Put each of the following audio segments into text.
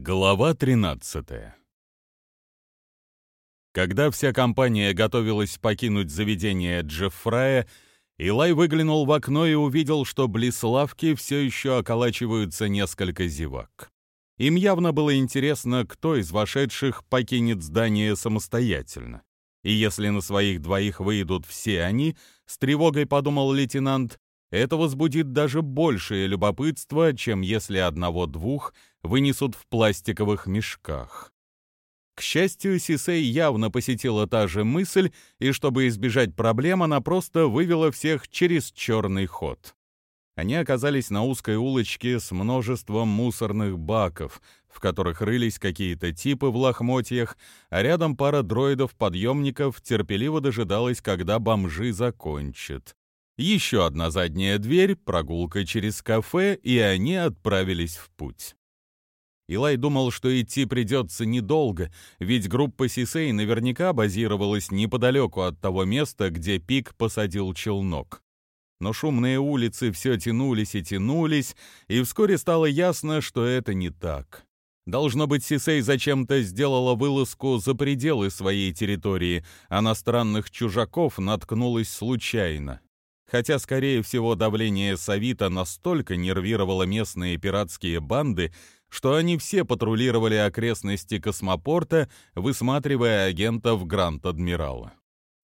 Глава 13 Когда вся компания готовилась покинуть заведение Джеффрая, Илай выглянул в окно и увидел, что близ лавки все еще околачиваются несколько зевак. Им явно было интересно, кто из вошедших покинет здание самостоятельно. И если на своих двоих выйдут все они, с тревогой подумал лейтенант, это возбудит даже большее любопытство, чем если одного-двух вынесут в пластиковых мешках. К счастью, Сисей явно посетила та же мысль, и чтобы избежать проблем, она просто вывела всех через черный ход. Они оказались на узкой улочке с множеством мусорных баков, в которых рылись какие-то типы в лохмотьях, а рядом пара дроидов-подъемников терпеливо дожидалась, когда бомжи закончат. Еще одна задняя дверь, прогулка через кафе, и они отправились в путь. Илай думал, что идти придется недолго, ведь группа Сисей наверняка базировалась неподалеку от того места, где Пик посадил челнок. Но шумные улицы все тянулись и тянулись, и вскоре стало ясно, что это не так. Должно быть, Сисей зачем-то сделала вылазку за пределы своей территории, а на странных чужаков наткнулась случайно хотя, скорее всего, давление Савита настолько нервировало местные пиратские банды, что они все патрулировали окрестности космопорта, высматривая агентов Гранд-Адмирала.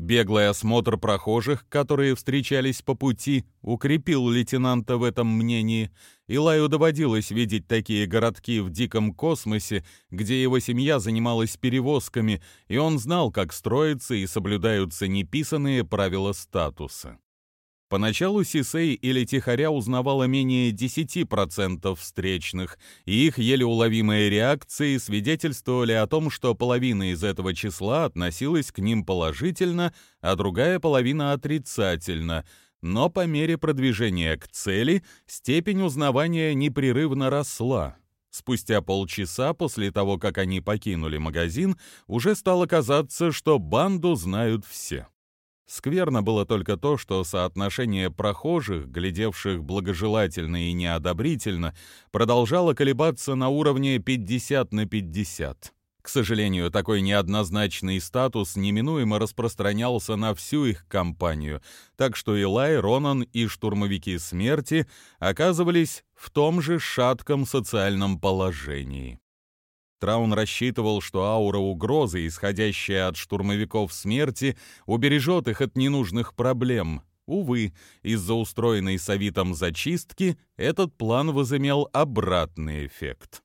Беглый осмотр прохожих, которые встречались по пути, укрепил лейтенанта в этом мнении. Илаю доводилось видеть такие городки в диком космосе, где его семья занималась перевозками, и он знал, как строятся и соблюдаются неписанные правила статуса. Поначалу Сисей или Тихоря узнавала менее 10% встречных, и их еле уловимые реакции свидетельствовали о том, что половина из этого числа относилась к ним положительно, а другая половина отрицательно. Но по мере продвижения к цели степень узнавания непрерывно росла. Спустя полчаса после того, как они покинули магазин, уже стало казаться, что банду знают все. Скверно было только то, что соотношение прохожих, глядевших благожелательно и неодобрительно, продолжало колебаться на уровне 50 на 50. К сожалению, такой неоднозначный статус неминуемо распространялся на всю их компанию, так что Илай, Ронан и штурмовики смерти оказывались в том же шатком социальном положении. Траун рассчитывал, что аура угрозы, исходящая от штурмовиков смерти, убережет их от ненужных проблем. Увы, из-за устроенной Савитом зачистки этот план возымел обратный эффект.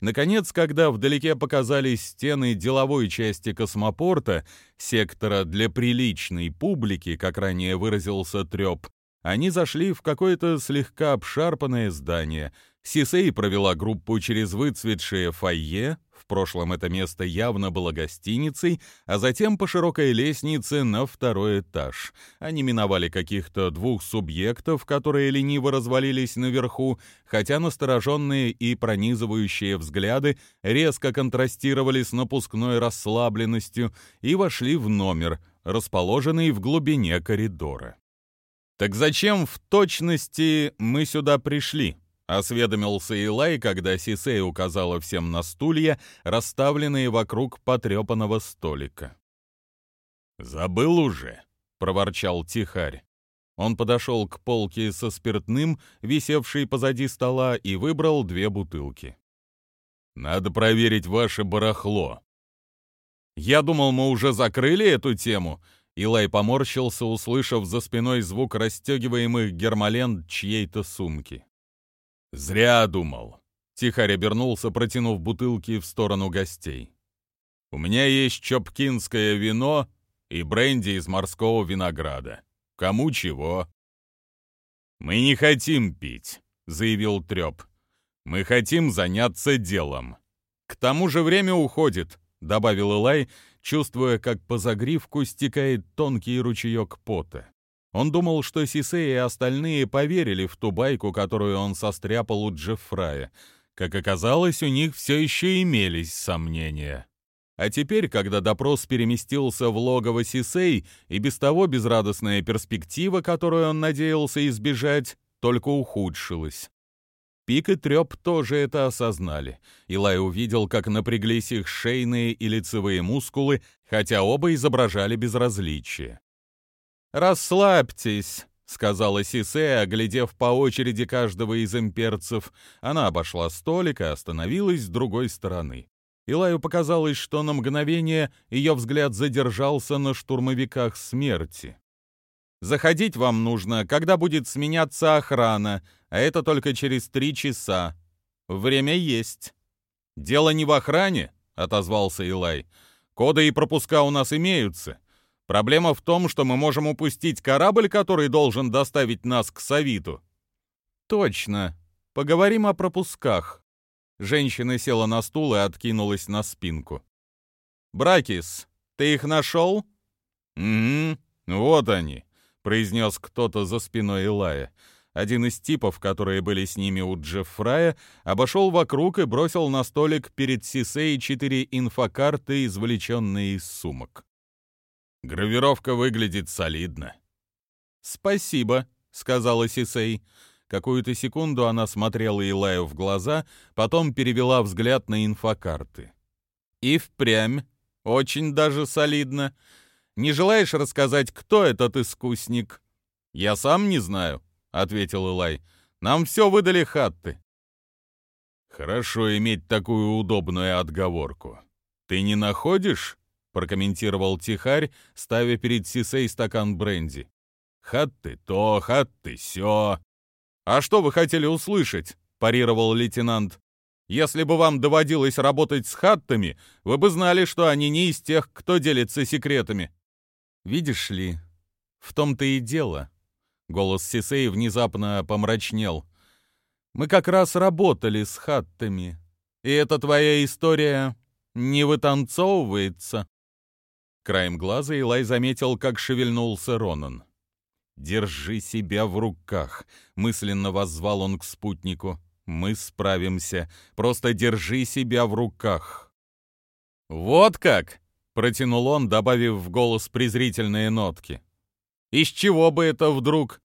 Наконец, когда вдалеке показались стены деловой части космопорта, сектора для приличной публики, как ранее выразился Трёп, они зашли в какое-то слегка обшарпанное здание — Сисей провела группу через выцветшее фойе, в прошлом это место явно было гостиницей, а затем по широкой лестнице на второй этаж. Они миновали каких-то двух субъектов, которые лениво развалились наверху, хотя настороженные и пронизывающие взгляды резко контрастировали с напускной расслабленностью и вошли в номер, расположенный в глубине коридора. «Так зачем в точности мы сюда пришли?» — осведомился Илай, когда Сисей указала всем на стулья, расставленные вокруг потрепанного столика. «Забыл уже», — проворчал Тихарь. Он подошел к полке со спиртным, висевшей позади стола, и выбрал две бутылки. «Надо проверить ваше барахло». «Я думал, мы уже закрыли эту тему», Илай поморщился, услышав за спиной звук расстегиваемых гермалент чьей-то сумки. «Зря думал», — Тихарь обернулся, протянув бутылки в сторону гостей. «У меня есть чопкинское вино и бренди из морского винограда. Кому чего?» «Мы не хотим пить», — заявил Трёп. «Мы хотим заняться делом». «К тому же время уходит», — добавил Илай, чувствуя, как по загривку стекает тонкий ручеек пота. Он думал, что Сисей и остальные поверили в ту байку, которую он состряпал у Джеффрая. Как оказалось, у них все еще имелись сомнения. А теперь, когда допрос переместился в логово Сисей, и без того безрадостная перспектива, которую он надеялся избежать, только ухудшилась. Пик и Трёп тоже это осознали. Илай увидел, как напряглись их шейные и лицевые мускулы, хотя оба изображали безразличие. «Расслабьтесь», — сказала Сисе, оглядев по очереди каждого из имперцев. Она обошла столик и остановилась с другой стороны. Илаю показалось, что на мгновение ее взгляд задержался на штурмовиках смерти. «Заходить вам нужно, когда будет сменяться охрана, а это только через три часа. Время есть». «Дело не в охране», — отозвался Илай. «Коды и пропуска у нас имеются. Проблема в том, что мы можем упустить корабль, который должен доставить нас к Савиту». «Точно. Поговорим о пропусках». Женщина села на стул и откинулась на спинку. «Бракис, ты их нашел?» «Угу, вот они», — произнес кто-то за спиной Илая. Один из типов, которые были с ними у Джеффрая, обошел вокруг и бросил на столик перед Сисей четыре инфокарты, извлеченные из сумок. Гравировка выглядит солидно. «Спасибо», — сказала Сисей. Какую-то секунду она смотрела Илаю в глаза, потом перевела взгляд на инфокарты. «И впрямь. Очень даже солидно. Не желаешь рассказать, кто этот искусник?» «Я сам не знаю», — ответил Илай. «Нам все выдали хатты». «Хорошо иметь такую удобную отговорку. Ты не находишь?» — прокомментировал Тихарь, ставя перед Сисей стакан бренди. «Хатты то, хатты сё. «А что вы хотели услышать?» – парировал лейтенант. «Если бы вам доводилось работать с хаттами, вы бы знали, что они не из тех, кто делится секретами». «Видишь ли, в том-то и дело». Голос Сисей внезапно помрачнел. «Мы как раз работали с хаттами, и эта твоя история не вытанцовывается». Краем глаза Илай заметил, как шевельнулся Ронан. «Держи себя в руках», — мысленно воззвал он к спутнику. «Мы справимся. Просто держи себя в руках». «Вот как!» — протянул он, добавив в голос презрительные нотки. «Из чего бы это вдруг?»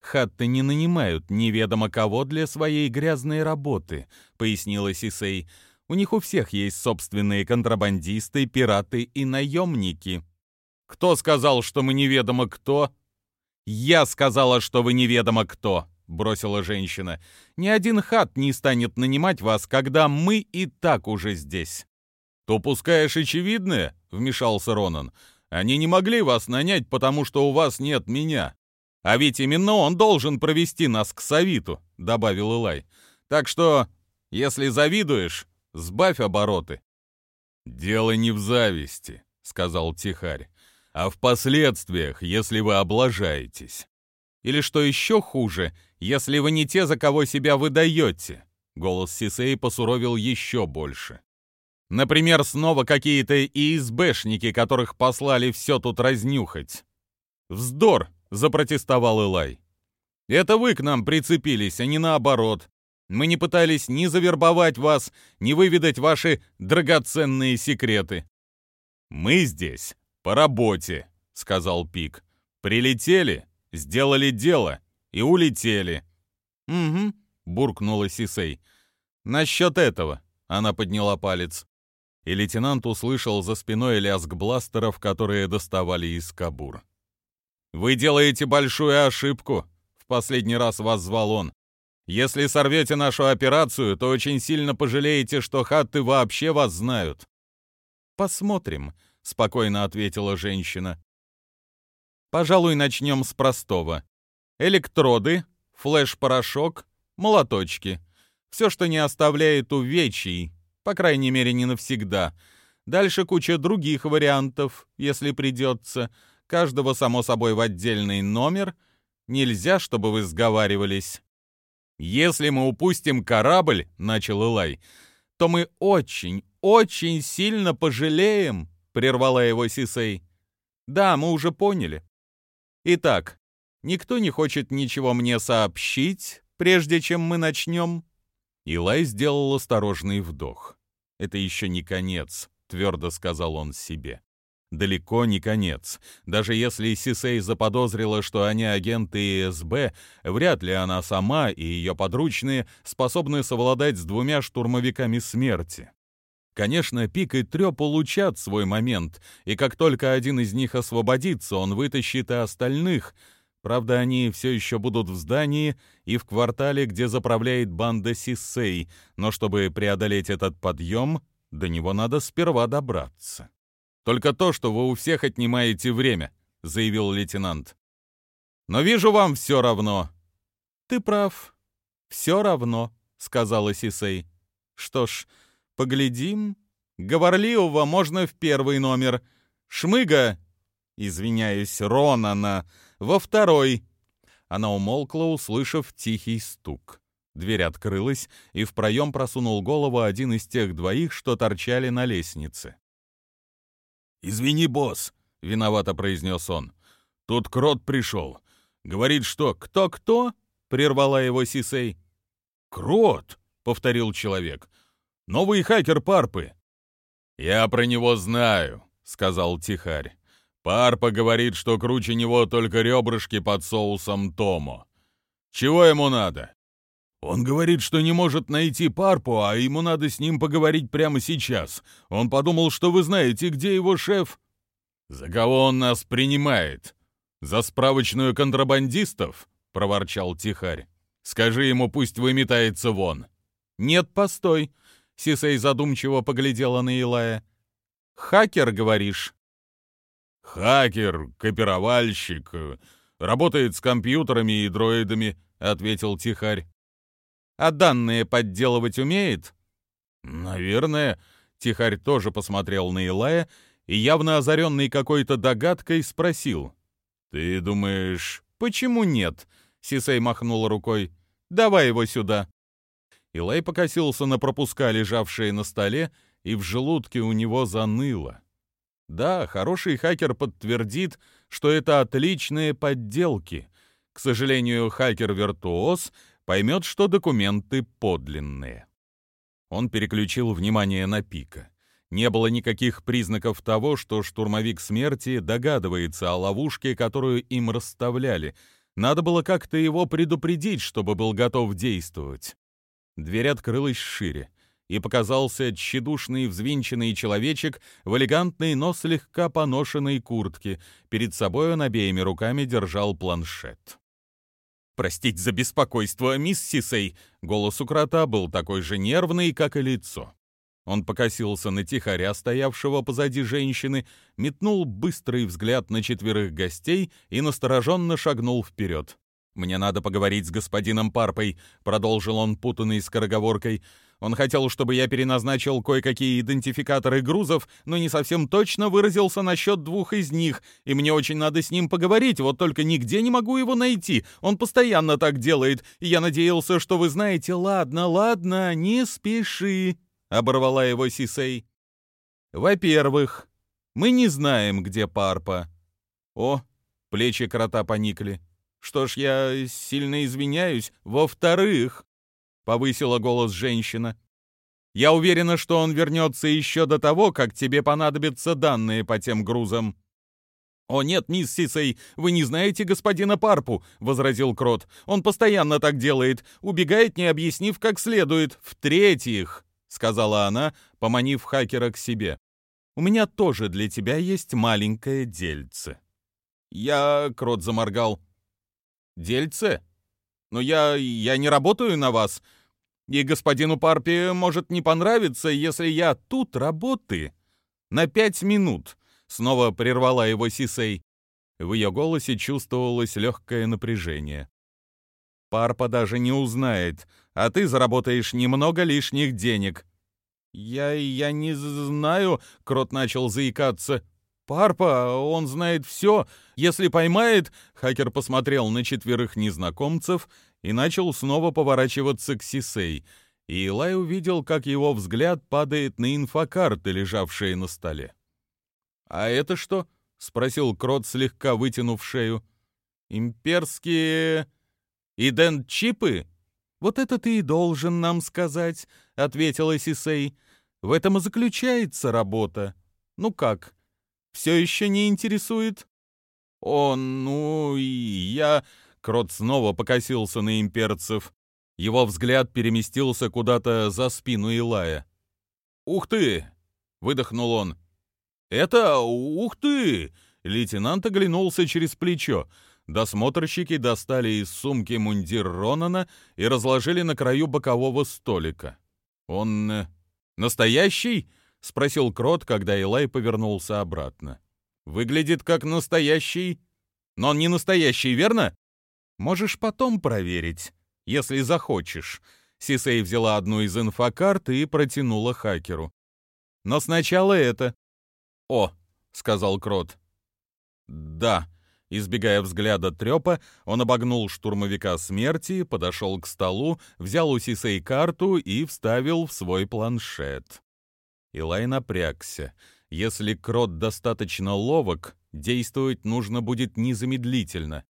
«Хатты не нанимают неведомо кого для своей грязной работы», — пояснила Сисей. «У них у всех есть собственные контрабандисты, пираты и наемники». «Кто сказал, что мы неведомо кто?» «Я сказала, что вы неведомо кто», — бросила женщина. «Ни один хат не станет нанимать вас, когда мы и так уже здесь». «То пускаешь очевидное?» — вмешался Ронан. «Они не могли вас нанять, потому что у вас нет меня. А ведь именно он должен провести нас к Савиту», — добавил Илай. «Так что, если завидуешь, сбавь обороты». «Дело не в зависти», — сказал Тихарь а в последствиях, если вы облажаетесь. Или что еще хуже, если вы не те, за кого себя выдаете. Голос Сисей посуровил еще больше. Например, снова какие-то ИСБшники, которых послали все тут разнюхать. «Вздор!» — запротестовал Элай. «Это вы к нам прицепились, а не наоборот. Мы не пытались ни завербовать вас, ни выведать ваши драгоценные секреты. Мы здесь «По работе», — сказал Пик. «Прилетели, сделали дело и улетели». «Угу», — буркнула Сисей. «Насчет этого», — она подняла палец. И лейтенант услышал за спиной лязг бластеров, которые доставали из кабур. «Вы делаете большую ошибку», — в последний раз вас звал он. «Если сорвете нашу операцию, то очень сильно пожалеете, что хатты вообще вас знают». «Посмотрим», спокойно ответила женщина. Пожалуй, начнем с простого. Электроды, флеш-порошок, молоточки. Все, что не оставляет увечий, по крайней мере, не навсегда. Дальше куча других вариантов, если придется. Каждого, само собой, в отдельный номер. Нельзя, чтобы вы сговаривались. «Если мы упустим корабль», — начал Илай, — «то мы очень, очень сильно пожалеем», прервала его Сисей. Да, мы уже поняли. Итак, никто не хочет ничего мне сообщить, прежде чем мы начнем?» Илай сделал осторожный вдох. «Это еще не конец», — твердо сказал он себе. далеко не конец. Даже если Сисей заподозрила, что они агенты ИСБ, вряд ли она сама и ее подручные способны совладать с двумя штурмовиками смерти. Конечно, Пик и Трё получат свой момент, и как только один из них освободится, он вытащит и остальных. Правда, они все еще будут в здании и в квартале, где заправляет банда Сисей, но чтобы преодолеть этот подъем, до него надо сперва добраться. Только то, что вы у всех отнимаете время», — заявил лейтенант. «Но вижу, вам все равно». «Ты прав. Все равно», — сказала Сисей. «Что ж, поглядим. Говорливого можно в первый номер. Шмыга, извиняюсь, Ронана, во второй». Она умолкла, услышав тихий стук. Дверь открылась, и в проем просунул голову один из тех двоих, что торчали на лестнице. «Извини, босс», — виновато произнес он. «Тут Крот пришел. Говорит, что кто-кто?» — прервала его Сисей. «Крот», — повторил человек. «Новый хакер Парпы». «Я про него знаю», — сказал Тихарь. «Парпа говорит, что круче него только ребрышки под соусом Томо. Чего ему надо?» «Он говорит, что не может найти Парпу, а ему надо с ним поговорить прямо сейчас. Он подумал, что вы знаете, где его шеф». «За кого он нас принимает? За справочную контрабандистов?» — проворчал Тихарь. «Скажи ему, пусть выметается вон». «Нет, постой», — Сисей задумчиво поглядела на Илая. «Хакер, говоришь?» «Хакер, копировальщик, работает с компьютерами и дроидами», — ответил Тихарь. А данные подделывать умеет? Наверное. Тихарь тоже посмотрел на Илая и, явно озаренный какой-то догадкой, спросил. «Ты думаешь...» «Почему нет?» — Сисей махнула рукой. «Давай его сюда». Илай покосился на пропуска, лежавшие на столе, и в желудке у него заныло. Да, хороший хакер подтвердит, что это отличные подделки. К сожалению, хакер-виртуоз поймет, что документы подлинные. Он переключил внимание на Пика. Не было никаких признаков того, что штурмовик смерти догадывается о ловушке, которую им расставляли. Надо было как-то его предупредить, чтобы был готов действовать. Дверь открылась шире, и показался тщедушный взвинченный человечек в элегантной, но слегка поношенной куртке. Перед собой он обеими руками держал планшет. «Простить за беспокойство, мисс Сисей!» Голос у крота был такой же нервный, как и лицо. Он покосился на тихоря, стоявшего позади женщины, метнул быстрый взгляд на четверых гостей и настороженно шагнул вперед. «Мне надо поговорить с господином Парпой», — продолжил он путанной скороговоркой. Он хотел, чтобы я переназначил кое-какие идентификаторы грузов, но не совсем точно выразился насчет двух из них, и мне очень надо с ним поговорить, вот только нигде не могу его найти. Он постоянно так делает, и я надеялся, что вы знаете. Ладно, ладно, не спеши, — оборвала его Сисей. Во-первых, мы не знаем, где Парпа. О, плечи крота поникли. Что ж, я сильно извиняюсь. Во-вторых, повысила голос женщина. Я уверена, что он вернется еще до того, как тебе понадобятся данные по тем грузам. «О нет, мисс Сисей, вы не знаете господина Парпу», — возразил Крот. «Он постоянно так делает, убегает, не объяснив как следует. В-третьих», — сказала она, поманив хакера к себе, «у меня тоже для тебя есть маленькое дельце». «Я...» — Крот заморгал. «Дельце? Но я... я не работаю на вас. И господину Парпи может не понравиться, если я тут работы на пять минут», — снова прервала его Сисей. В ее голосе чувствовалось легкое напряжение. «Парпа даже не узнает, а ты заработаешь немного лишних денег». «Я... я не знаю», — Крот начал заикаться. «Парпа, он знает все. Если поймает...» Хакер посмотрел на четверых незнакомцев и начал снова поворачиваться к Сисей. И Илай увидел, как его взгляд падает на инфокарты, лежавшие на столе. «А это что?» — спросил Крот, слегка вытянув шею. «Имперские... идент-чипы?» «Вот это ты и должен нам сказать», — ответила Сисей. «В этом и заключается работа. Ну как, все еще не интересует?» «О, ну, я...» Крот снова покосился на имперцев. Его взгляд переместился куда-то за спину Илая. «Ух ты!» — выдохнул он. «Это... ух ты!» Лейтенант оглянулся через плечо. Досмотрщики достали из сумки мундир Ронана и разложили на краю бокового столика. «Он... Э, настоящий?» — спросил Крот, когда Илай повернулся обратно. «Выглядит как настоящий. Но он не настоящий, верно?» «Можешь потом проверить, если захочешь». Сисей взяла одну из инфокарт и протянула хакеру. «Но сначала это». «О», — сказал Крот. «Да», Избегая взгляда трёпа, он обогнул штурмовика смерти, подошел к столу, взял у Сисей карту и вставил в свой планшет. Илай напрягся. Если Крот достаточно ловок, действовать нужно будет незамедлительно.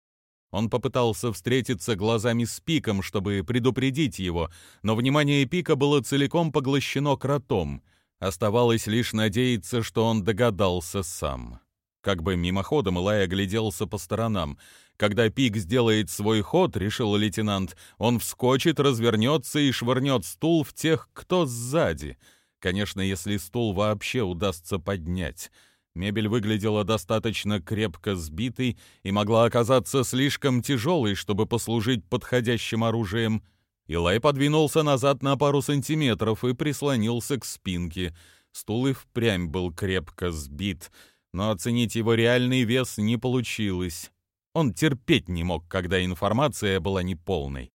Он попытался встретиться глазами с Пиком, чтобы предупредить его, но внимание Пика было целиком поглощено кротом. Оставалось лишь надеяться, что он догадался сам. Как бы мимоходом Илай огляделся по сторонам. Когда Пик сделает свой ход, решил лейтенант, он вскочит, развернется и швырнет стул в тех, кто сзади. Конечно, если стул вообще удастся поднять. Мебель выглядела достаточно крепко сбитой и могла оказаться слишком тяжелой, чтобы послужить подходящим оружием. Илай подвинулся назад на пару сантиметров и прислонился к спинке. Стул и впрямь был крепко сбит — но оценить его реальный вес не получилось. Он терпеть не мог, когда информация была неполной.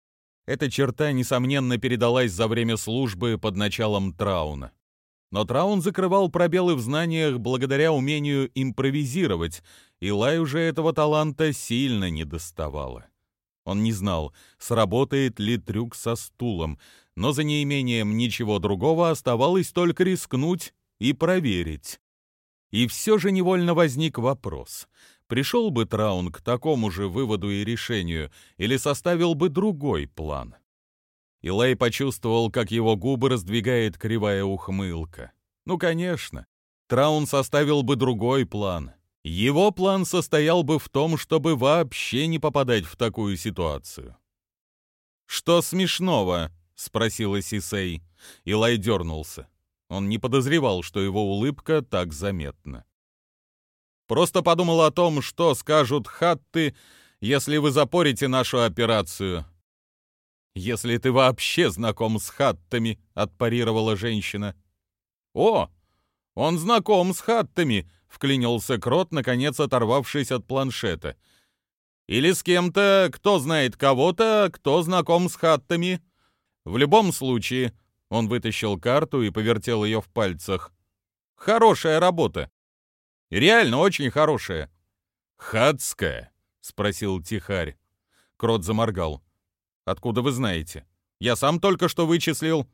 Эта черта, несомненно, передалась за время службы под началом Трауна. Но Траун закрывал пробелы в знаниях благодаря умению импровизировать, и Лай уже этого таланта сильно не доставало. Он не знал, сработает ли трюк со стулом, но за неимением ничего другого оставалось только рискнуть и проверить. И все же невольно возник вопрос. Пришел бы Траун к такому же выводу и решению, или составил бы другой план? Илай почувствовал, как его губы раздвигает кривая ухмылка. Ну, конечно, Траун составил бы другой план. Его план состоял бы в том, чтобы вообще не попадать в такую ситуацию. «Что смешного?» — спросила Сисей. Илай дернулся. Он не подозревал, что его улыбка так заметна. «Просто подумал о том, что скажут хатты, если вы запорите нашу операцию». «Если ты вообще знаком с хаттами», — отпарировала женщина. «О, он знаком с хаттами», — вклинился Крот, наконец оторвавшись от планшета. «Или с кем-то, кто знает кого-то, кто знаком с хаттами. В любом случае, он вытащил карту и повертел ее в пальцах. «Хорошая работа. Реально очень хорошая». «Хадская?» — спросил Тихарь. Крот заморгал. «Откуда вы знаете? Я сам только что вычислил».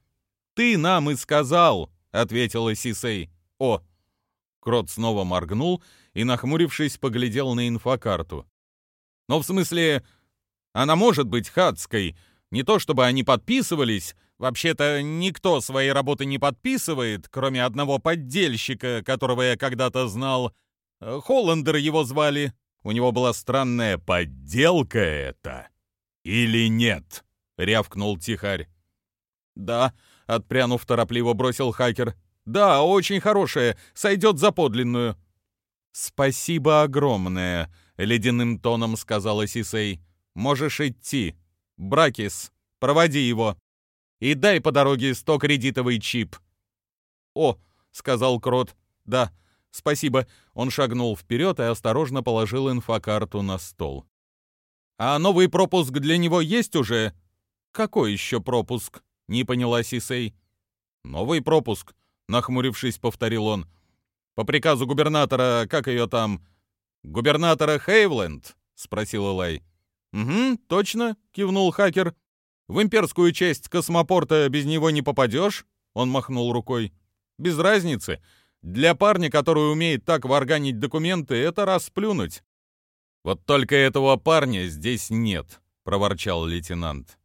«Ты нам и сказал», — ответила Сисей. «О!» Крот снова моргнул и, нахмурившись, поглядел на инфокарту. «Но в смысле, она может быть хадской. Не то чтобы они подписывались, Вообще-то никто свои работы не подписывает, кроме одного поддельщика, которого я когда-то знал. Холландер его звали. У него была странная подделка это. Или нет? рявкнул Тихарь. Да, отпрянув торопливо бросил хакер. Да, очень хорошая, сойдет за подлинную. Спасибо огромное, ледяным тоном сказала Сисей. Можешь идти. Бракис, проводи его и дай по дороге сто кредитовый чип». «О», — сказал Крот, — «да, спасибо». Он шагнул вперед и осторожно положил инфокарту на стол. «А новый пропуск для него есть уже?» «Какой еще пропуск?» — не поняла Сисей. «Новый пропуск», — нахмурившись, повторил он. «По приказу губернатора, как ее там?» «Губернатора Хейвленд?» — спросил Элай. «Угу, точно», — кивнул хакер. В имперскую часть космопорта без него не попадешь?» Он махнул рукой. «Без разницы. Для парня, который умеет так варганить документы, это расплюнуть». «Вот только этого парня здесь нет», — проворчал лейтенант.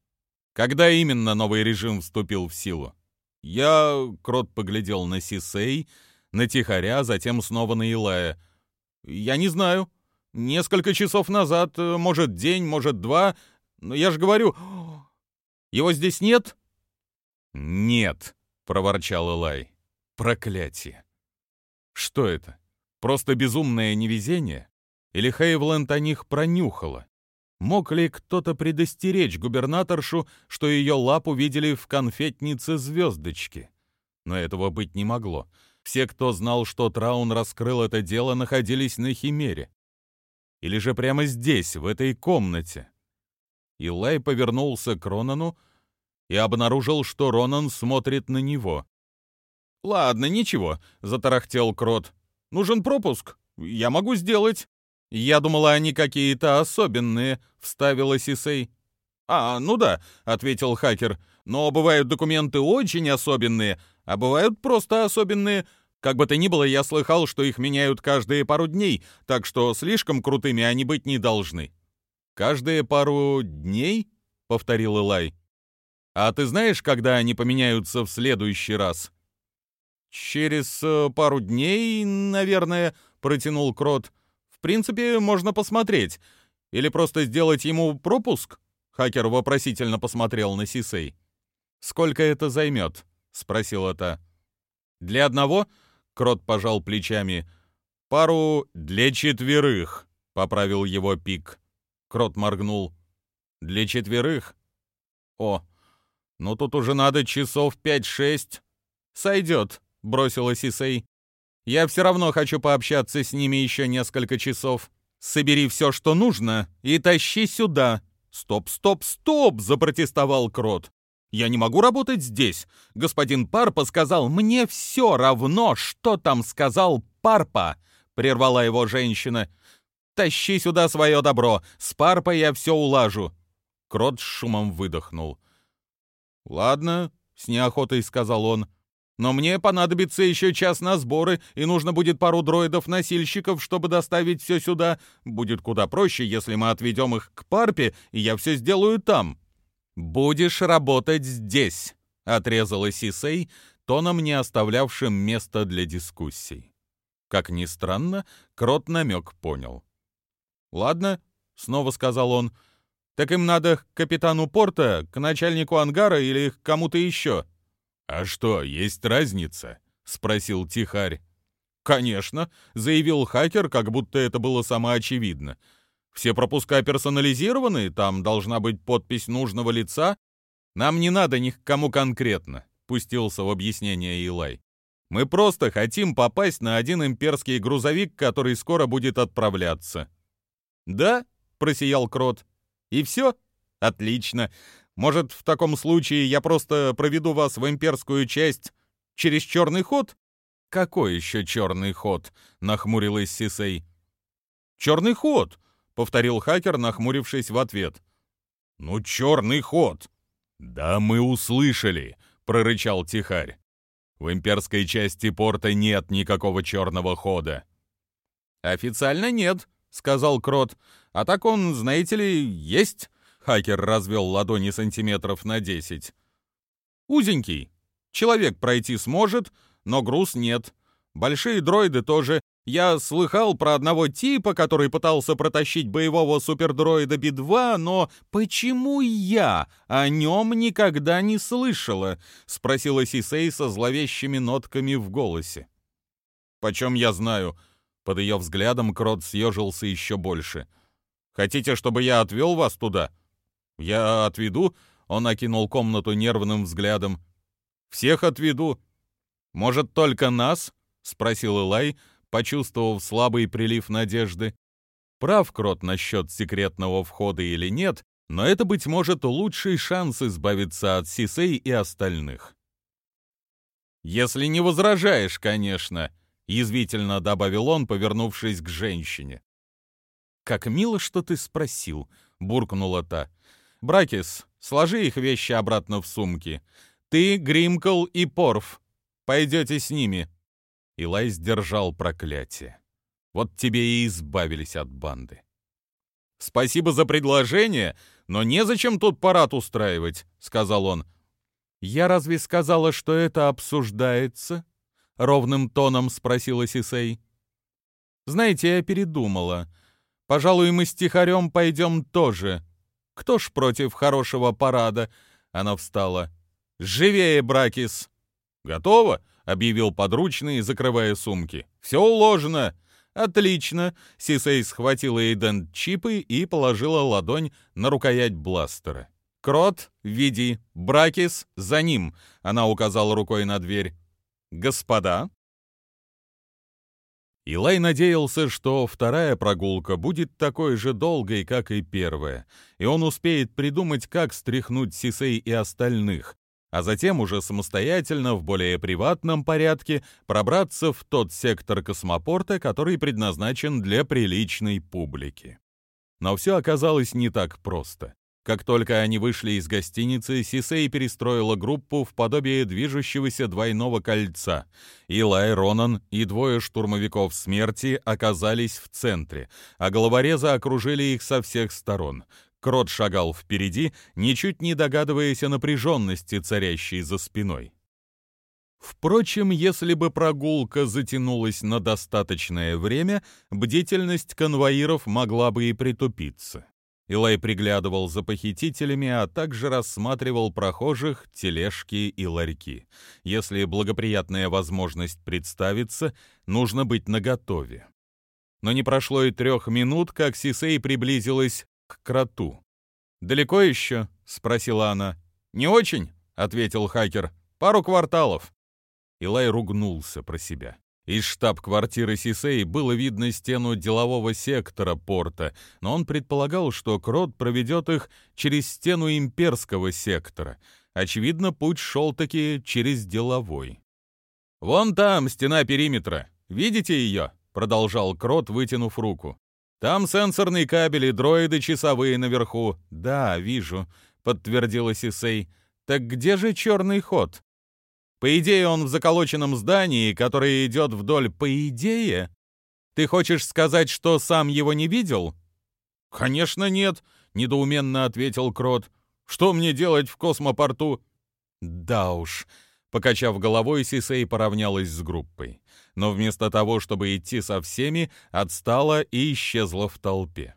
«Когда именно новый режим вступил в силу?» «Я...» — Крот поглядел на Сисей, на Тихаря, затем снова на Илая. Я не знаю. Несколько часов назад, э, может, день, может, два. Но я же говорю, его здесь нет?» «Нет», — проворчал Элай. «Проклятие! Что это? Просто безумное невезение? Или Хейвленд о них пронюхала? Мог ли кто-то предостеречь губернаторшу, что ее лапу видели в конфетнице звездочки? Но этого быть не могло. Все, кто знал, что Траун раскрыл это дело, находились на Химере. Или же прямо здесь, в этой комнате. Илай повернулся к Ронану и обнаружил, что Ронан смотрит на него. «Ладно, ничего», — затарахтел Крот. «Нужен пропуск. Я могу сделать». «Я думала, они какие-то особенные», — вставила Сисей. «А, ну да», — ответил хакер. «Но бывают документы очень особенные, а бывают просто особенные. Как бы то ни было, я слыхал, что их меняют каждые пару дней, так что слишком крутыми они быть не должны». «Каждые пару дней?» — повторил Элай. «А ты знаешь, когда они поменяются в следующий раз?» «Через э, пару дней, наверное», — протянул Крот принципе, можно посмотреть. Или просто сделать ему пропуск?» Хакер вопросительно посмотрел на Сисей. «Сколько это займет?» — спросила та. «Для одного?» — Крот пожал плечами. «Пару для четверых», — поправил его Пик. Крот моргнул. «Для четверых?» «О, ну тут уже надо часов пять-шесть». «Сойдет», — бросила Сисей. Я все равно хочу пообщаться с ними еще несколько часов. Собери все, что нужно, и тащи сюда». «Стоп, стоп, стоп!» — запротестовал Крот. «Я не могу работать здесь. Господин Парпа сказал, мне все равно, что там сказал Парпа!» — прервала его женщина. «Тащи сюда свое добро. С Парпой я все улажу». Крот с шумом выдохнул. «Ладно», — с неохотой сказал он. Но мне понадобится еще час на сборы, и нужно будет пару дроидов-носильщиков, чтобы доставить все сюда. Будет куда проще, если мы отведем их к парпе, и я все сделаю там». «Будешь работать здесь», — отрезала Сисей, тоном не оставлявшим места для дискуссий. Как ни странно, Крот намек понял. «Ладно», — снова сказал он, — «так им надо к капитану порта, к начальнику ангара или к кому-то еще». «А что, есть разница?» — спросил Тихарь. «Конечно», — заявил хакер, как будто это было самоочевидно. «Все пропуска персонализированы, там должна быть подпись нужного лица. Нам не надо ни к кому конкретно», — пустился в объяснение Илай. «Мы просто хотим попасть на один имперский грузовик, который скоро будет отправляться». «Да?» — просиял Крот. «И все? Отлично. Может, в таком случае я просто проведу вас в имперскую часть через черный ход?» «Какой еще черный ход?» — нахмурилась Сисей. «Черный ход!» — повторил хакер, нахмурившись в ответ. «Ну, черный ход!» «Да мы услышали!» — прорычал Тихарь. «В имперской части порта нет никакого черного хода». «Официально нет», — сказал Крот. «А так он, знаете ли, есть. Хакер развел ладони сантиметров на десять. Узенький. Человек пройти сможет, но груз нет. Большие дроиды тоже. Я слыхал про одного типа, который пытался протащить боевого супердроида Би-2, но почему я о нем никогда не слышала? Спросила Сисей со зловещими нотками в голосе. Почем я знаю? Под ее взглядом Крот съежился еще больше. Хотите, чтобы я отвел вас туда? — «Я отведу?» — он окинул комнату нервным взглядом. «Всех отведу». «Может, только нас?» — спросил Элай, почувствовав слабый прилив надежды. Прав Крот насчет секретного входа или нет, но это, быть может, лучший шанс избавиться от Сисей и остальных. «Если не возражаешь, конечно», — язвительно добавил он, повернувшись к женщине. «Как мило, что ты спросил», — буркнула та. Бракис, сложи их вещи обратно в сумки. Ты, Гримкл и Порф. Пойдете с ними». Илай сдержал проклятие. Вот тебе и избавились от банды. «Спасибо за предложение, но незачем тут парад устраивать», — сказал он. «Я разве сказала, что это обсуждается?» — ровным тоном спросила Сисей. Знаете, я передумала. Пожалуй, мы с Тихарем пойдем тоже. Кто ж против хорошего парада?» Она встала. «Живее, Бракис!» «Готово?» — объявил подручный, закрывая сумки. «Все уложено!» «Отлично!» — Сисей схватила Эйден чипы и положила ладонь на рукоять бластера. «Крот, веди! Бракис, за ним!» — она указала рукой на дверь. «Господа!» Илай надеялся, что вторая прогулка будет такой же долгой, как и первая, и он успеет придумать, как стряхнуть Сисей и остальных, а затем уже самостоятельно, в более приватном порядке, пробраться в тот сектор космопорта, который предназначен для приличной публики. Но все оказалось не так просто. Как только они вышли из гостиницы, Сисей перестроила группу в подобие движущегося двойного кольца. Илай, Ронан и двое штурмовиков смерти оказались в центре, а головорезы окружили их со всех сторон. Крот шагал впереди, ничуть не догадываясь о напряженности, царящей за спиной. Впрочем, если бы прогулка затянулась на достаточное время, бдительность конвоиров могла бы и притупиться. Илай приглядывал за похитителями, а также рассматривал прохожих, тележки и ларьки. Если благоприятная возможность представится, нужно быть наготове. Но не прошло и трех минут, как Сисей приблизилась к кроту. «Далеко еще?» — спросила она. «Не очень», — ответил хакер. «Пару кварталов». Илай ругнулся про себя. Из штаб-квартиры Сисей было видно стену делового сектора порта, но он предполагал, что Крот проведет их через стену имперского сектора. Очевидно, путь шел-таки через деловой. «Вон там стена периметра. Видите ее?» — продолжал Крот, вытянув руку. «Там сенсорный кабель и дроиды часовые наверху». «Да, вижу», — подтвердила Сисей. «Так где же черный ход?» По идее, он в заколоченном здании, которое идет вдоль «по идее». Ты хочешь сказать, что сам его не видел? Конечно, нет, недоуменно ответил Крот. Что мне делать в космопорту? Да уж, покачав головой, Сисей поравнялась с группой. Но вместо того, чтобы идти со всеми, отстала и исчезла в толпе.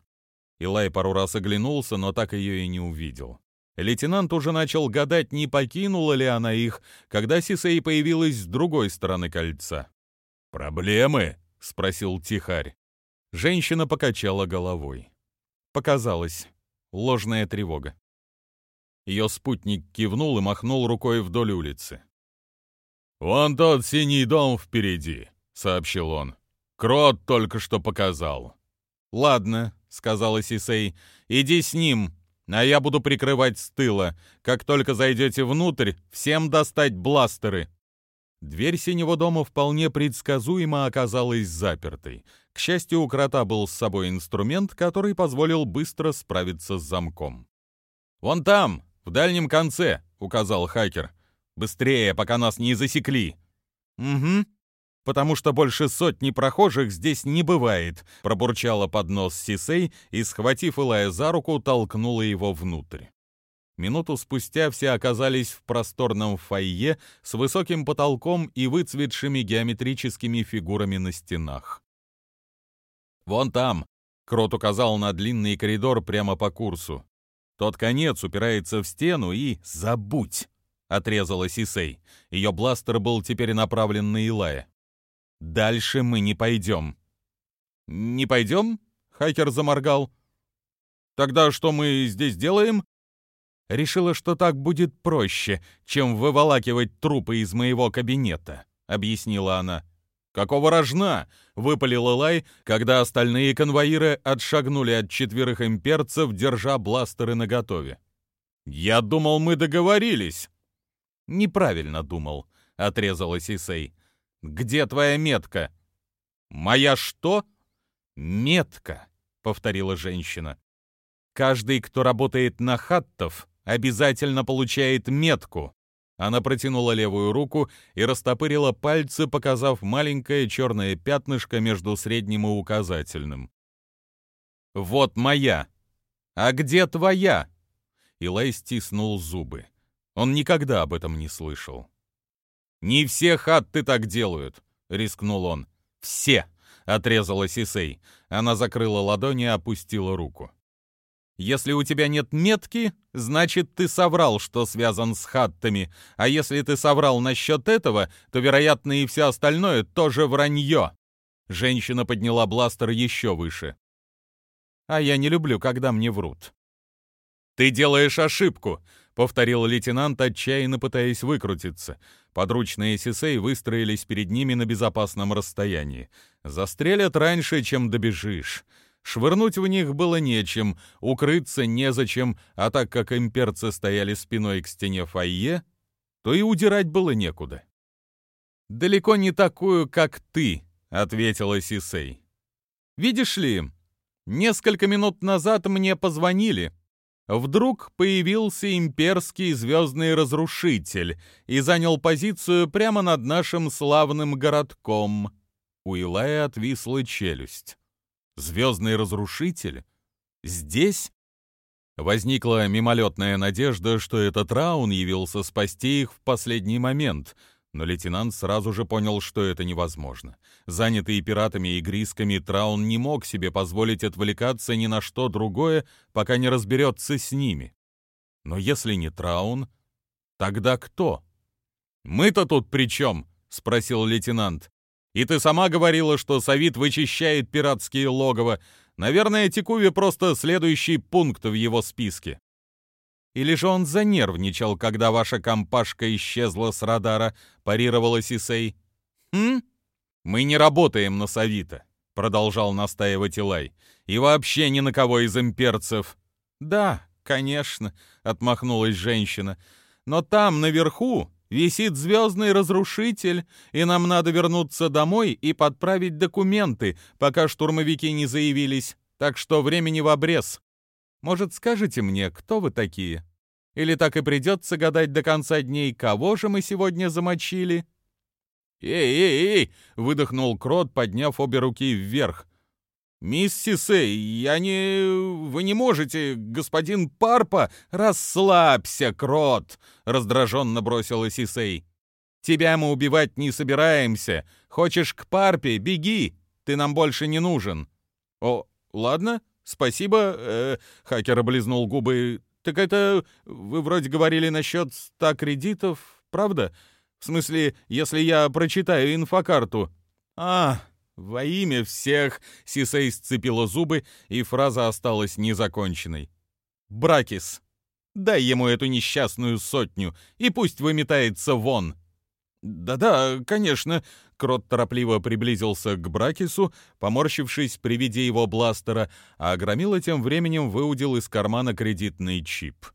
Илай пару раз оглянулся, но так ее и не увидел. Лейтенант уже начал гадать, не покинула ли она их, когда Сисей появилась с другой стороны кольца. «Проблемы?» — спросил Тихарь. Женщина покачала головой. Показалось. Ложная тревога. Ее спутник кивнул и махнул рукой вдоль улицы. «Вон тот синий дом впереди», — сообщил он. «Крот только что показал». «Ладно», — сказала Сисей, — «иди с ним, а я буду прикрывать с тыла. Как только зайдете внутрь, всем достать бластеры». Дверь синего дома вполне предсказуемо оказалась запертой. К счастью, у крота был с собой инструмент, который позволил быстро справиться с замком. «Вон там, в дальнем конце», — указал хакер. «Быстрее, пока нас не засекли». «Угу», потому что больше сотни прохожих здесь не бывает», — пробурчала под нос Сисей и, схватив Илая за руку, толкнула его внутрь. Минуту спустя все оказались в просторном фойе с высоким потолком и выцветшими геометрическими фигурами на стенах. «Вон там!» — Крот указал на длинный коридор прямо по курсу. Тот конец упирается в стену и... «Забудь!» — отрезала Сисей. Ее бластер был теперь направлен на Илая. Дальше мы не пойдем». «Не пойдем?» — хакер заморгал. «Тогда что мы здесь делаем?» «Решила, что так будет проще, чем выволакивать трупы из моего кабинета», — объяснила она. «Какого рожна?» — выпалил Лай, когда остальные конвоиры отшагнули от четверых имперцев, держа бластеры наготове. «Я думал, мы договорились». «Неправильно думал», — отрезала Сисей. Где твоя метка?» «Моя что?» «Метка», — повторила женщина. «Каждый, кто работает на хаттов, обязательно получает метку». Она протянула левую руку и растопырила пальцы, показав маленькое черное пятнышко между средним и указательным. «Вот моя! А где твоя?» Илай стиснул зубы. Он никогда об этом не слышал. «Не все хатты так делают», — рискнул он. «Все», — отрезала Сисей. Она закрыла ладони и опустила руку. Если у тебя нет метки, значит, ты соврал, что связан с хаттами. А если ты соврал насчет этого, то, вероятно, и все остальное тоже вранье. Женщина подняла бластер еще выше. А я не люблю, когда мне врут. «Ты делаешь ошибку», — повторил лейтенант, отчаянно пытаясь выкрутиться. Подручные Сисей выстроились перед ними на безопасном расстоянии. «Застрелят раньше, чем добежишь». Швырнуть в них было нечем, укрыться незачем, а так как имперцы стояли спиной к стене фойе, то и удирать было некуда. «Далеко не такую, как ты», — ответила Сисей. «Видишь ли, несколько минут назад мне позвонили. Вдруг появился имперский звездный разрушитель и занял позицию прямо над нашим славным городком». У Илая отвисла челюсть. Звездный разрушитель? Здесь? Возникла мимолетная надежда, что этот Раун явился спасти их в последний момент, но лейтенант сразу же понял, что это невозможно. Занятый пиратами и грисками, Траун не мог себе позволить отвлекаться ни на что другое, пока не разберется с ними. Но если не Траун, тогда кто? «Мы-то тут при чем?» — спросил лейтенант. И ты сама говорила, что Савит вычищает пиратские логово. Наверное, Тикуви просто следующий пункт в его списке. Или же он занервничал, когда ваша компашка исчезла с радара, парировала Сисей. Хм? Мы не работаем на Савита, продолжал настаивать Илай. И вообще ни на кого из имперцев. Да, конечно, отмахнулась женщина. Но там, наверху, Висит звездный разрушитель, и нам надо вернуться домой и подправить документы, пока штурмовики не заявились, так что времени в обрез. Может, скажете мне, кто вы такие? Или так и придется гадать до конца дней, кого же мы сегодня замочили?» «Эй-эй-эй!» — выдохнул Крот, подняв обе руки вверх. «Мисс Сисей, я не... Вы не можете, господин Парпа...» «Расслабься, крот!» — раздраженно бросила Сисей. «Тебя мы убивать не собираемся. Хочешь к Парпе — беги. Ты нам больше не нужен». «О, ладно, спасибо», э, — хакер облизнул губы. «Так это... Вы вроде говорили насчет ста кредитов, правда? В смысле, если я прочитаю инфокарту...» «А, «Во имя всех!» — Сисей сцепила зубы, и фраза осталась незаконченной. «Бракис, дай ему эту несчастную сотню, и пусть выметается вон!» «Да-да, конечно», — Крот торопливо приблизился к Бракису, поморщившись при виде его бластера, а Громила тем временем выудил из кармана кредитный чип.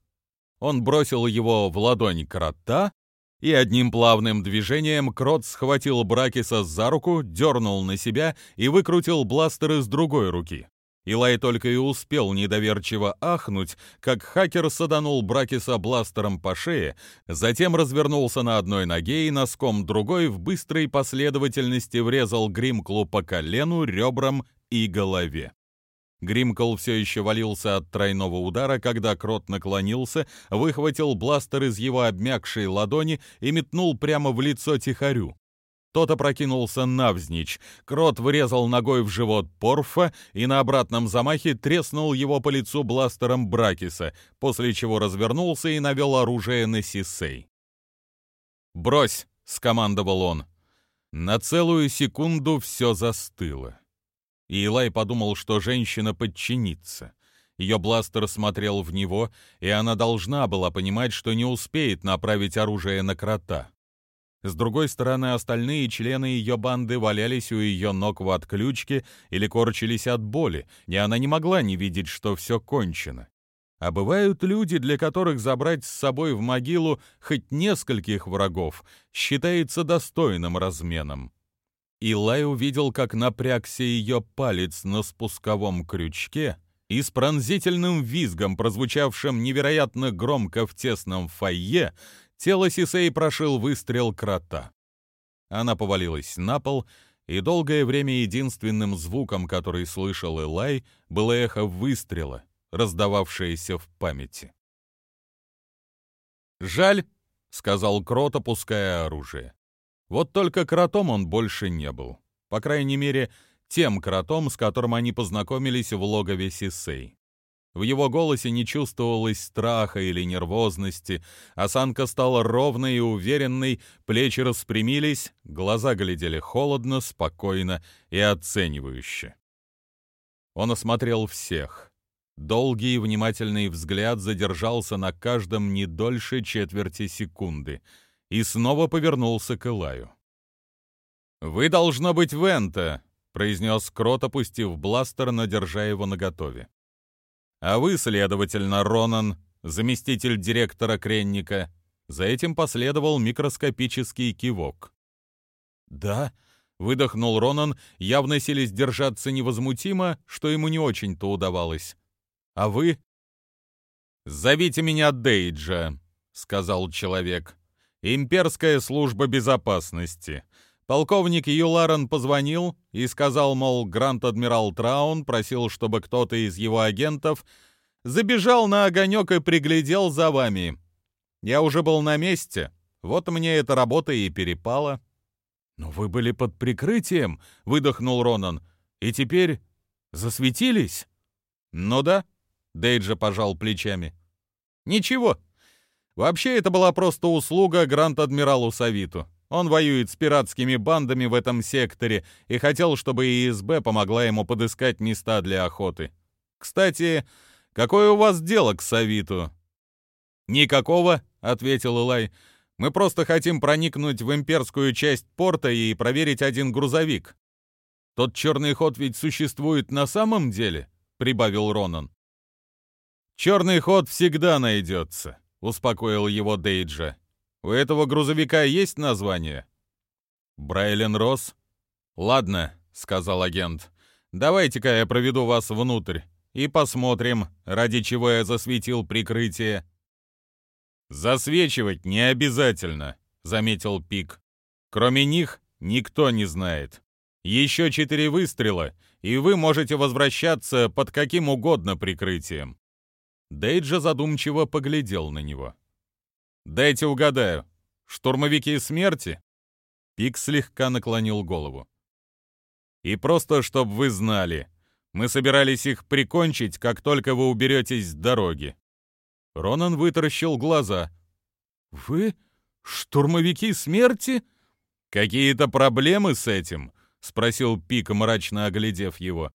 Он бросил его в ладонь крота, и одним плавным движением Крот схватил Бракиса за руку, дернул на себя и выкрутил бластер из другой руки. Илай только и успел недоверчиво ахнуть, как хакер саданул Бракиса бластером по шее, затем развернулся на одной ноге и носком другой в быстрой последовательности врезал Гримклу по колену, ребрам и голове. Гримкол все еще валился от тройного удара, когда Крот наклонился, выхватил бластер из его обмякшей ладони и метнул прямо в лицо Тихарю. Тот опрокинулся навзничь. Крот врезал ногой в живот Порфа и на обратном замахе треснул его по лицу бластером Бракиса, после чего развернулся и навел оружие на Сисей. «Брось!» — скомандовал он. На целую секунду все застыло Илай подумал, что женщина подчинится. Ее бластер смотрел в него, и она должна была понимать, что не успеет направить оружие на крота. С другой стороны, остальные члены ее банды валялись у ее ног в отключке или корчились от боли, и она не могла не видеть, что все кончено. А бывают люди, для которых забрать с собой в могилу хоть нескольких врагов считается достойным разменом. Илай увидел, как напрягся ее палец на спусковом крючке, и с пронзительным визгом, прозвучавшим невероятно громко в тесном фойе, тело Сисей прошил выстрел крота. Она повалилась на пол, и долгое время единственным звуком, который слышал Илай, было эхо выстрела, раздававшееся в памяти. «Жаль», — сказал Крот, опуская оружие. Вот только кротом он больше не был. По крайней мере, тем кротом, с которым они познакомились в логове Сисей. В его голосе не чувствовалось страха или нервозности, осанка стала ровной и уверенной, плечи распрямились, глаза глядели холодно, спокойно и оценивающе. Он осмотрел всех. Долгий и внимательный взгляд задержался на каждом не дольше четверти секунды и снова повернулся к Илаю. «Вы, должно быть, Вента», — произнес Крот, опустив бластер, но держа его наготове. А вы, следовательно, Ронан, заместитель директора Кренника. За этим последовал микроскопический кивок. «Да», — выдохнул Ронан, явно силясь держаться невозмутимо, что ему не очень-то удавалось. «А вы?» «Зовите меня Дейджа», — сказал человек. «Имперская служба безопасности. Полковник Юларен позвонил и сказал, мол, Грант-адмирал Траун просил, чтобы кто-то из его агентов забежал на огонек и приглядел за вами. Я уже был на месте, вот мне эта работа и перепала. «Но вы были под прикрытием», — выдохнул Ронан, — «и теперь засветились?» «Ну да», — Дейджа пожал плечами. «Ничего. Вообще это была просто услуга Грант-адмиралу Савиту. Он воюет с пиратскими бандами в этом секторе и хотел, чтобы ИСБ помогла ему подыскать места для охоты. Кстати, какое у вас дело к Савиту?» «Никакого», — ответил Илай. «Мы просто хотим проникнуть в имперскую часть порта и проверить один грузовик». «Тот черный ход ведь существует на самом деле?» — прибавил Ронан. «Черный ход всегда найдется», — успокоил его Дейджа. У этого грузовика есть название? Брайлен Росс? Ладно, сказал агент. Давайте-ка я проведу вас внутрь и посмотрим, ради чего я засветил прикрытие. Засвечивать не обязательно, заметил Пик. Кроме них никто не знает. Еще четыре выстрела, и вы можете возвращаться под каким угодно прикрытием. Дейджа задумчиво поглядел на него. «Дайте угадаю. Штурмовики смерти?» Пик слегка наклонил голову. «И просто, чтобы вы знали, мы собирались их прикончить, как только вы уберетесь с дороги». Ронан вытаращил глаза. «Вы? Штурмовики смерти?» «Какие-то проблемы с этим?» — спросил Пик, мрачно оглядев его.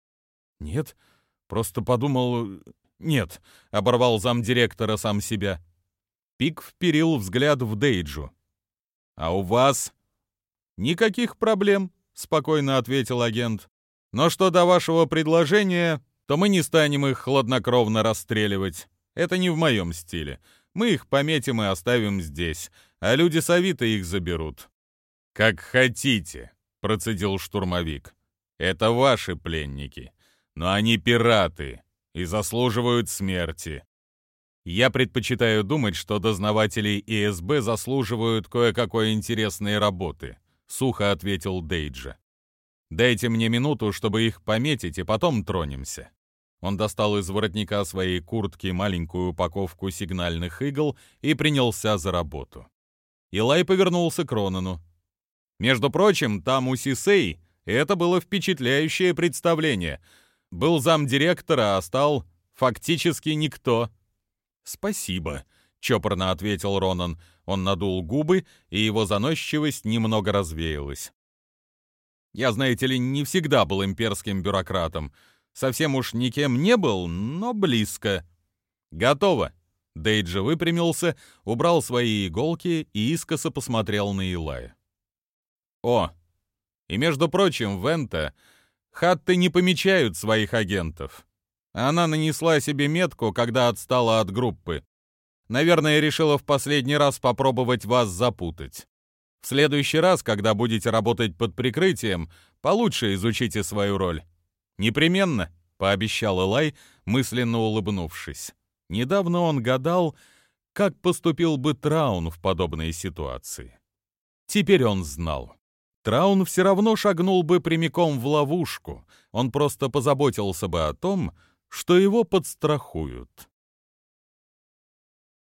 «Нет, просто подумал...» «Нет», — оборвал замдиректора сам себя. Пик вперил взгляд в Дейджу. «А у вас?» «Никаких проблем», — спокойно ответил агент. «Но что до вашего предложения, то мы не станем их хладнокровно расстреливать. Это не в моем стиле. Мы их пометим и оставим здесь, а люди Савита их заберут». «Как хотите», — процедил штурмовик. «Это ваши пленники, но они пираты и заслуживают смерти. Я предпочитаю думать, что дознаватели ИСБ заслуживают кое-какой интересной работы, сухо ответил Дейджа. Дайте мне минуту, чтобы их пометить, и потом тронемся. Он достал из воротника своей куртки маленькую упаковку сигнальных игл и принялся за работу. Илай повернулся к Ронану. Между прочим, там у Сисей это было впечатляющее представление. Был замдиректора, а стал фактически никто. «Спасибо», — чопорно ответил Ронан. Он надул губы, и его заносчивость немного развеялась. «Я, знаете ли, не всегда был имперским бюрократом. Совсем уж никем не был, но близко». «Готово!» Дейджи выпрямился, убрал свои иголки и искоса посмотрел на Илая. «О! И между прочим, Вента, хатты не помечают своих агентов. Она нанесла себе метку, когда отстала от группы. Наверное, решила в последний раз попробовать вас запутать. В следующий раз, когда будете работать под прикрытием, получше изучите свою роль. Непременно, пообещал Элай, мысленно улыбнувшись. Недавно он гадал, как поступил бы Траун в подобной ситуации. Теперь он знал. Траун все равно шагнул бы прямиком в ловушку. Он просто позаботился бы о том, что его подстрахуют.